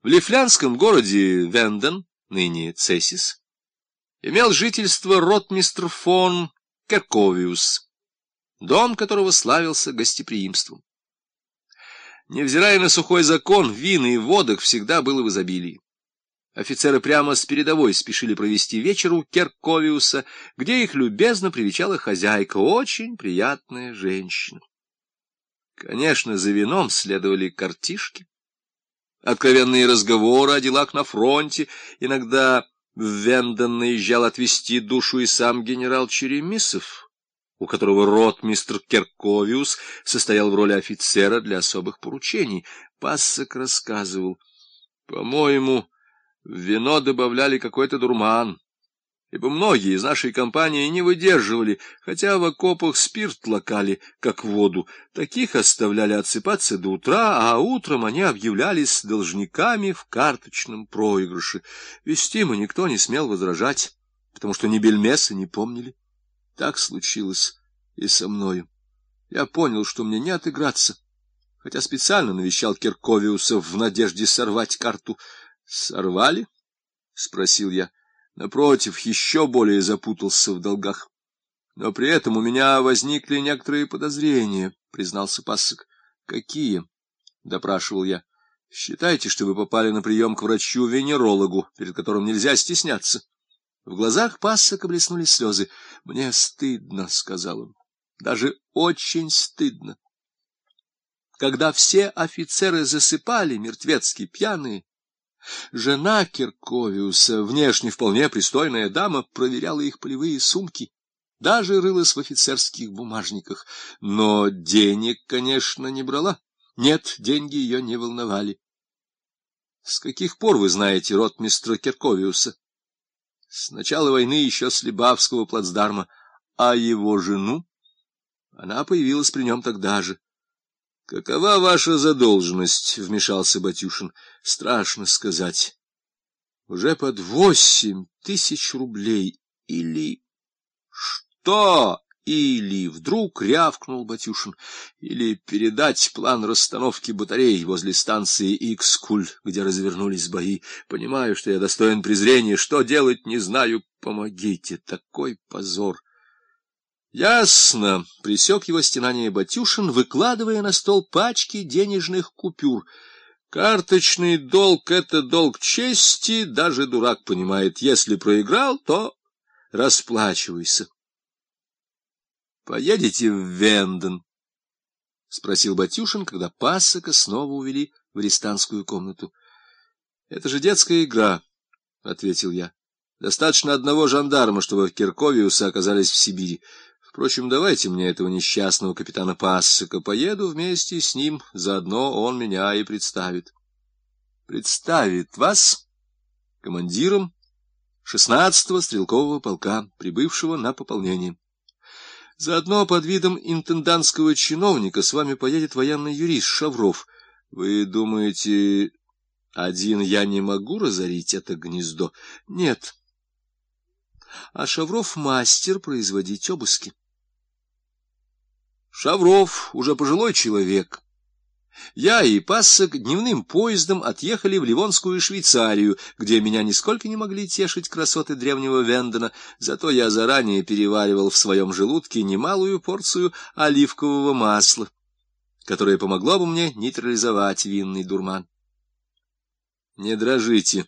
В лифлянском городе Венден, ныне Цесис, имел жительство ротмистр фон Керковиус, дом которого славился гостеприимством. Невзирая на сухой закон, вин и водок всегда было в изобилии. Офицеры прямо с передовой спешили провести вечер у Керковиуса, где их любезно привечала хозяйка, очень приятная женщина. Конечно, за вином следовали картишки, откровенные разговоры о делах на фронте. Иногда в Венден наезжал отвести душу и сам генерал Черемисов, у которого ротмистр Керковиус состоял в роли офицера для особых поручений. Пассек рассказывал, по-моему, вино добавляли какой-то дурман ибо многие из нашей компании не выдерживали, хотя в окопах спирт лакали, как воду. Таких оставляли отсыпаться до утра, а утром они объявлялись должниками в карточном проигрыше. Вести мы никто не смел возражать, потому что ни бельмеса не помнили. Так случилось и со мною. Я понял, что мне не отыграться, хотя специально навещал Кирковиуса в надежде сорвать карту. — Сорвали? — спросил я. — Напротив, еще более запутался в долгах. Но при этом у меня возникли некоторые подозрения, — признался Пассок. — Какие? — допрашивал я. — Считайте, что вы попали на прием к врачу-венерологу, перед которым нельзя стесняться. В глазах Пассока блеснули слезы. — Мне стыдно, — сказал он. — Даже очень стыдно. Когда все офицеры засыпали, мертвецки пьяные, Жена Кирковиуса, внешне вполне пристойная дама, проверяла их полевые сумки, даже рылась в офицерских бумажниках, но денег, конечно, не брала. Нет, деньги ее не волновали. — С каких пор вы знаете ротмистра Кирковиуса? — С начала войны еще с Либавского плацдарма. А его жену? Она появилась при нем тогда же. — Какова ваша задолженность? — вмешался Батюшин. — Страшно сказать. Уже под восемь тысяч рублей. Или... Что? Или вдруг рявкнул Батюшин. Или передать план расстановки батарей возле станции Икскуль, где развернулись бои. Понимаю, что я достоин презрения. Что делать, не знаю. Помогите. Такой позор. Ясно, присек его стенание Батюшин, выкладывая на стол пачки денежных купюр. Карточный долг — это долг чести, даже дурак понимает. Если проиграл, то расплачивайся. — Поедете в Венден? — спросил Батюшин, когда Пасока снова увели в арестантскую комнату. — Это же детская игра, — ответил я. — Достаточно одного жандарма, чтобы Кирковиусы оказались в Сибири. Впрочем, давайте мне этого несчастного капитана Пассека. Поеду вместе с ним, заодно он меня и представит. Представит вас командиром шестнадцатого стрелкового полка, прибывшего на пополнение. Заодно под видом интендантского чиновника с вами поедет военный юрист Шавров. Вы думаете, один я не могу разорить это гнездо? Нет. А Шавров мастер производить обыски. Шавров уже пожилой человек. Я и Пассок дневным поездом отъехали в Ливонскую Швейцарию, где меня нисколько не могли тешить красоты древнего Вендена, зато я заранее переваривал в своем желудке немалую порцию оливкового масла, которое помогло бы мне нейтрализовать винный дурман. — Не дрожите,